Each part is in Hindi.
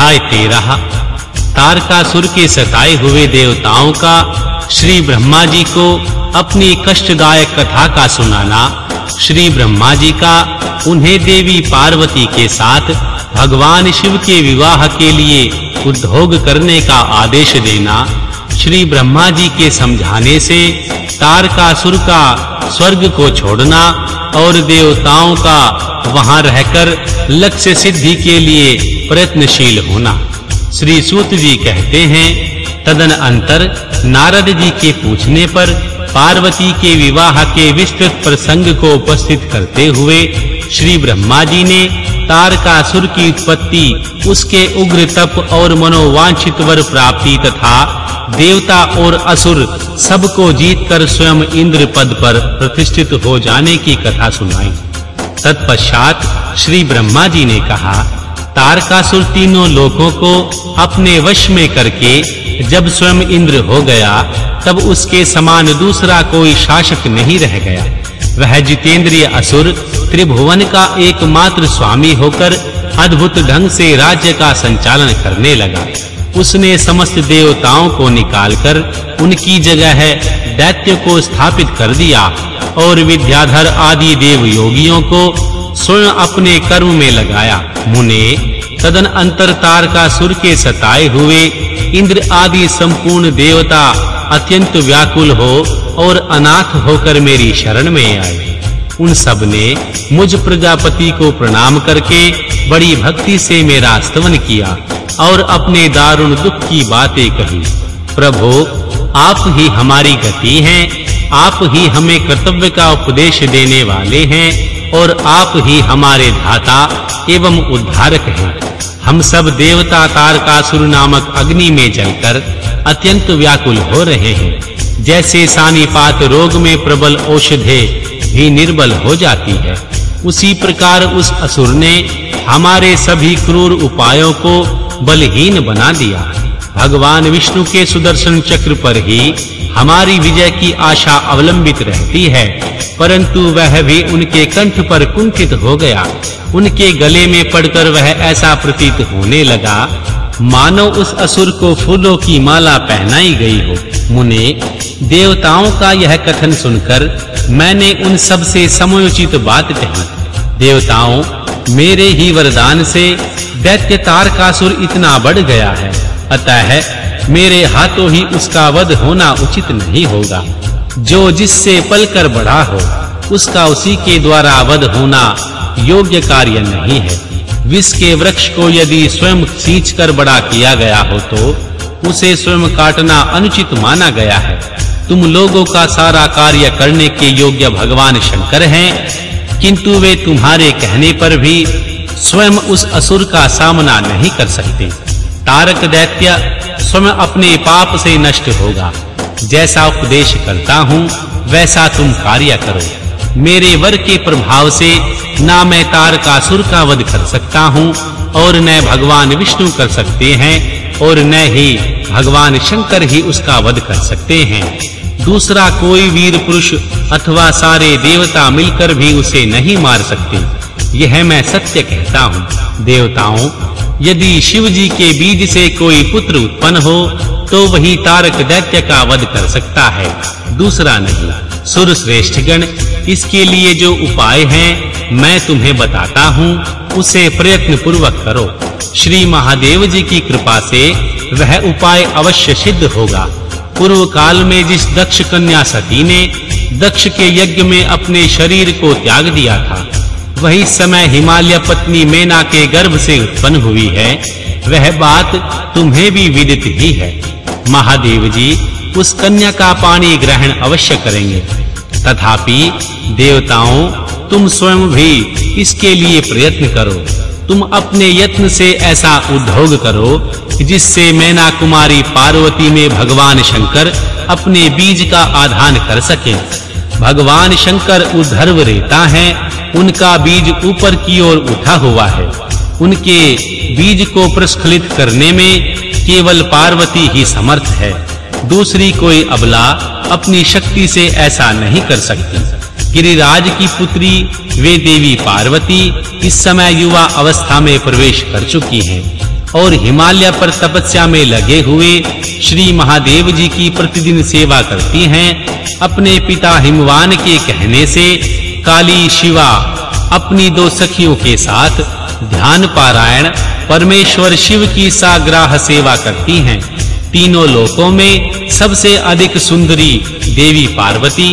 अध्याय तेरह तारकासुर के सताए हुए देवताओं का श्री ब्रह्मा जी को अपनी कष्टदायक कथा का सुनाना, श्री ब्रह्मा जी का उन्हें देवी पार्वती के साथ भगवान शिव के विवाह के लिए उद्योग करने का आदेश देना, श्री ब्रह्मा जी के समझाने से तारकासुर का स्वर्ग को छोड़ना और देवताओं का वहाँ रहकर लक्ष्य सिद्धि के लिए प्रयत्नशील होना। श्री सूत जी कहते हैं, तदन अंतर नारद जी के पूछने पर पार्वती के विवाह के विस्तृत प्रसंग को उपस्थित करते हुए श्री ब्रह्मा जी ने तारकासुर की उत्पत्ति, उसके उग्र तप और मनोवांछित वर प्राप्ति तथा देवता और असुर सबको जीतकर स्वयं इंद्र पद पर प्रतिष्ठित हो जाने की कथा सुनाई। तत्पश्चात श्री ब्रह्मा जी ने कहा, तारकासुर तीनों लोकों को अपने वश में करके जब स्वयं इंद्र हो गया, तब उसके समान दूसरा कोई शासक नहीं रह गया। वह जितेंद्रिय असुर, त्रिभुवन का एकमात्र स्वामी होकर अद्भुत ढंग से राज्य का संचालन करने लगा। उसने समस्त देवताओं को निकालकर उनकी जगह है, दैत्य को स्थापित कर दिया और विद्याधर आदि देव योगियों को स्वयं अपने कर्म में लगाया। मुने, तदन अंतर का सुर के सताए हुए इंद्र आदि संपूर्ण देवता अत्यंत व्याकुल हो और अनाथ होकर मेरी शरण में आए। उन सबने मुझ प्रजापति को प्रणाम करके बड़ी भक्ति से मेरा स्तवन किया और अपने दारुण दुख की बातें कही। प्रभु, आप ही हमारी गति हैं, आप ही हमें कर्तव्य का उपदेश देने वाले हैं और आप ही हमारे धाता एवं उद्धारक हैं। हम सब देवता तारकासुर नामक अग्नि में जलकर अत्यंत व्याकुल हो रहे हैं। जैसे सानीपात रोग में प्रबल औषधे भी निर्बल हो जाती है, उसी प्रकार उस असुर ने हमारे सभी क्रूर उपायों को बलहीन बना दिया भगवान विष्णु के सुदर्शन चक्र पर ही हमारी विजय की आशा अवलंबित रहती है, परंतु वह भी उनके कंठ पर कुंठित हो गया। उनके गले में पड़कर वह ऐसा प्रतीत होने लगा, मानो उस असुर को फूलों की माला पहनाई गई हो। मुने, देवताओं का यह कथन सुनकर मैंने उन सबसे समयोचित बात कही। देवताओं मेरे ही वरदान से दैत्य तारकासुर इतना बढ़ गया है। अतः मेरे हाथों ही उसका वध होना उचित नहीं होगा। जो जिससे पलकर बढ़ा हो, उसका उसी के द्वारा वध होना योग्य कार्य नहीं है। विष के वृक्ष को यदि स्वयं सींचकर बड़ा किया गया हो तो उसे स्वयं काटना अनुचित माना गया है। तुम लोगों का सारा कार्य करने के योग्य भगवान शंकर हैं। किंतु वे तुम्हारे कहने पर भी स्वयं उस असुर का सामना नहीं कर सकते। तारक दैत्य स्वयं अपने पाप से नष्ट होगा। जैसा उपदेश करता हूँ, वैसा तुम कार्य करो। मेरे वर के प्रभाव से ना मैं तारकासुर का वध कर सकता हूँ, और न भगवान विष्णु कर सकते हैं, और न ही भगवान शंकर ही उसका वध कर सकते हैं। दूसरा कोई वीर पुरुष अथवा सारे देवता मिलकर भी उसे नहीं मार सकते। यह मैं सत्य कहता हूँ। देवताओं, यदि शिव जी के बीज से कोई पुत्र उत्पन्न हो तो वही तारक दैत्य का वध कर सकता है। दूसरा नहीं सुर श्रेष्ठगण इसके लिए जो उपाय हैं, मैं तुम्हें बताता हूँ। उसे प्रयत्न पूर्वक करो। श्री महादेव जी की कृपा से वह उपाय अवश्य सिद्ध होगा। पूर्व काल में जिस दक्ष कन्या सती ने दक्ष के यज्ञ में अपने शरीर को त्याग दिया था, वही समय हिमालय पत्नी मेना के गर्भ से उत्पन्न हुई है, वह बात तुम्हें भी विदित ही है। महादेव जी, उस कन्या का पानी ग्रहण अवश्य करेंगे। तथापि, देवताओं, तुम स्वयं भी इसके लिए प्रयत्न करो। तुम अपने यत्न से ऐसा उद्योग करो जिससे मैना कुमारी पार्वती में भगवान शंकर अपने बीज का आधान कर सके। भगवान शंकर उद्धर्व रेता हैं, उनका बीज ऊपर की ओर उठा हुआ है। उनके बीज को प्रस्खलित करने में केवल पार्वती ही समर्थ है। दूसरी कोई अबला अपनी शक्ति से ऐसा नहीं कर सकती। गिरिराज की पुत्री वे देवी पार्वती इस समय युवा अवस्था में प्रवेश कर चुकी हैं और हिमालय पर तपस्या में लगे हुए श्री महादेव जी की प्रतिदिन सेवा करती हैं। अपने पिता हिमवान के कहने से, काली शिवा, अपनी दो सखियों के साथ ध्यान पारायण परमेश्वर शिव की साग्राह सेवा करती हैं। तीनों लोकों में सबसे अधिक सुंदरी देवी पार्वती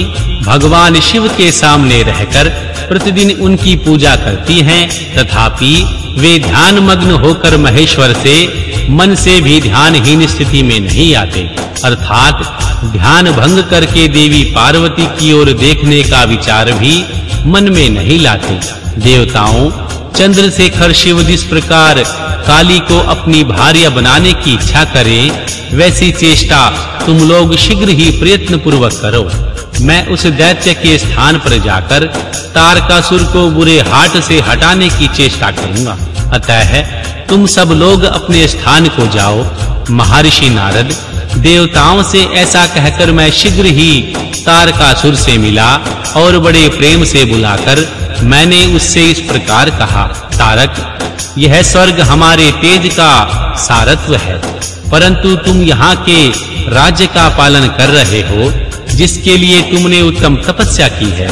भगवान शिव के सामने रहकर प्रतिदिन उनकी पूजा करती हैं, तथापि वे ध्यान मग्न होकर महेश्वर से मन से भी ध्यानहीन स्थिति में नहीं आते। अर्थात ध्यान भंग करके देवी पार्वती की ओर देखने का विचार भी मन में नहीं लाते। देवताओं चंद्रशेखर शिव जिस प्रकार काली को अपनी भार्या बनाने की इच्छा करें, वैसी चेष्टा तुम लोग शीघ्र ही प्रयत्न पूर्वक करो। मैं उस दैत्य के स्थान पर जाकर तारकासुर को बुरे हाट से हटाने की चेष्टा करूँगा। अतः तुम सब लोग अपने स्थान को जाओ। महर्षि नारद, देवताओं से ऐसा कहकर मैं शीघ्र ही तारकासुर से मिला और बड़े प्रेम से बुलाकर मैंने उससे इस प्रकार कहा, तारक, यह स्वर्ग हमारे तेज का सारत्व है, परंतु तुम यहाँ के राज्य का पालन कर रहे हो। जिसके लिए तुमने उत्तम तपस्या की है,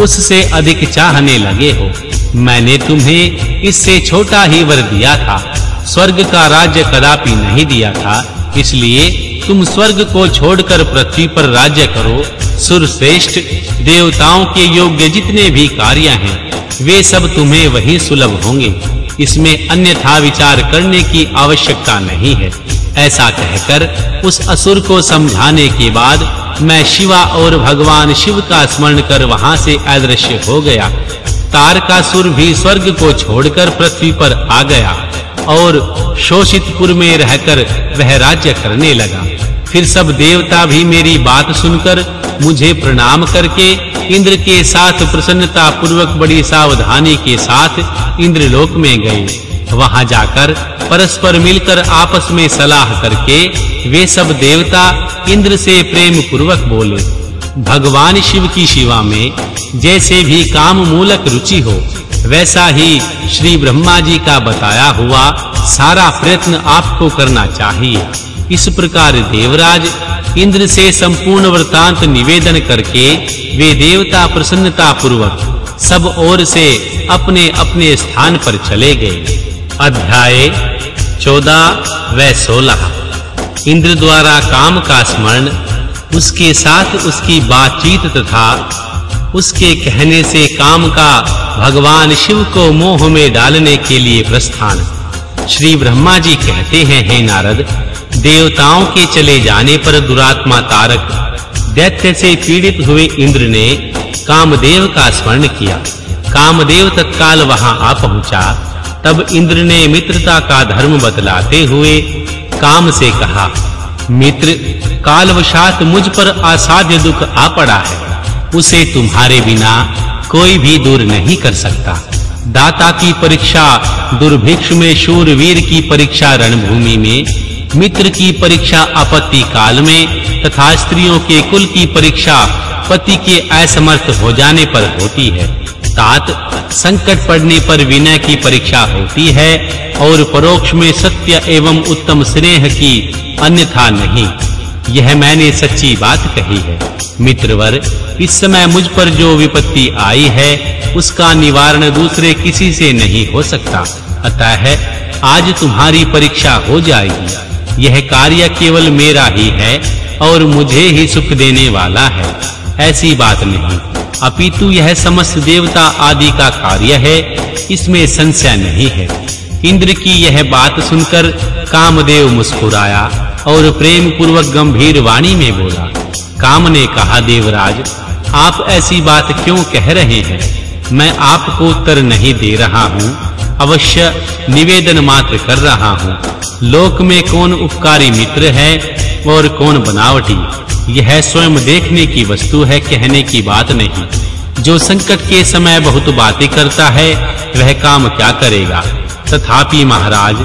उससे अधिक चाहने लगे हो। मैंने तुम्हें इससे छोटा ही वर दिया था। स्वर्ग का राज्य कदापि नहीं दिया था, इसलिए तुम स्वर्ग को छोड़कर पृथ्वी पर राज्य करो। सुरश्रेष्ठ, देवताओं के योग्य जितने भी कार्य हैं, वे सब तुम्हें वही सुलभ होंगे। इसमें अन्यथा विचार करने की आवश्यकता नहीं है। ऐसा कहकर उस असुर को समझाने के बाद मैं शिवा और भगवान शिव का स्मरण कर वहाँ से अदृश्य हो गया। तारकासुर भी स्वर्ग को छोड़कर पृथ्वी पर आ गया और शोषितपुर में रहकर वह राज्य करने लगा। फिर सब देवता भी मेरी बात सुनकर मुझे प्रणाम करके इंद्र के साथ प्रसन्नता पूर्वक बड़ी सावधानी के साथ इंद्रलोक में गए। वहाँ जाकर परस्पर मिलकर आपस में सलाह करके वे सब देवता इंद्र से प्रेम पूर्वक बोले, भगवान शिव की शिवा में जैसे भी काम मूलक रुचि हो, वैसा ही श्री ब्रह्मा जी का बताया हुआ सारा प्रयत्न आपको करना चाहिए। इस प्रकार देवराज इंद्र से संपूर्ण वृतांत निवेदन करके वे देवता प्रसन्नता पूर्वक सब ओर से अपने अपने स्थान पर चले गए। अध्याय 14 व 16 इंद्र द्वारा काम का स्मरण, उसके साथ उसकी बातचीत तथा उसके कहने से काम का भगवान शिव को मोह में डालने के लिए प्रस्थान। श्री ब्रह्मा जी कहते हैं, हे नारद, देवताओं के चले जाने पर दुरात्मा तारक, दैत्य से पीड़ित हुए इंद्र ने कामदेव का स्मरण किया। कामदेव तत्काल वहाँ आ पहुँचा। तब इंद्र ने मित्रता का धर्म बतलाते हुए काम से कहा, मित्र, कालवशात मुझ पर असाध्य दुख आ पड़ा है। उसे तुम्हारे बिना कोई भी दूर नहीं कर सकता। दाता की परीक्षा, दुर्भिक्ष में शूरवीर की परीक्षा रणभूमि में, मित्र की परीक्षा आपत्ति काल में, तथा स्त्रियों के कुल की परीक्षा पति के असमर्थ हो जाने पर होती है। तात संकट पड़ने पर विनय की परीक्षा होती है और परोक्ष में सत्य एवं उत्तम स्नेह की अन्यथा नहीं। यह मैंने सच्ची बात कही है। मित्रवर, इस समय मुझ पर जो विपत्ति आई है, उसका निवारण दूसरे किसी से नहीं हो सकता। अतः आज तुम्हारी परीक्षा हो जाएगी। यह कार्य केवल मेरा ही है और मुझे ही सुख देने वाला है। ऐसी बात नहीं। अपितु यह समस्त देवता आदि का कार्य है, इसमें संशय नहीं है। इंद्र की यह बात सुनकर कामदेव मुस्कुराया और प्रेम पूर्वक गंभीर वाणी में बोला, काम ने कहा, देवराज, आप ऐसी बात क्यों कह रहे हैं? मैं आपको उत्तर नहीं दे रहा हूँ, अवश्य निवेदन मात्र कर रहा हूँ। लोक में कौन उपकारी मित्र है और कौन बनावटी? यह स्वयं देखने की वस्तु है, कहने की बात नहीं। जो संकट के समय बहुत बातें करता है, वह काम क्या करेगा? तथापि महाराज,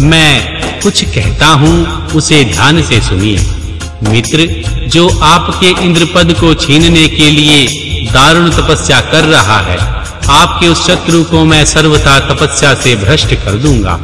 मैं कुछ कहता हूँ, उसे ध्यान से सुनिए। मित्र, जो आपके इंद्रपद को छीनने के लिए दारुण तपस्या कर रहा है, आपके उस शत्रु को मैं सर्वथा तपस्या से भ्रष्ट कर दूँगा।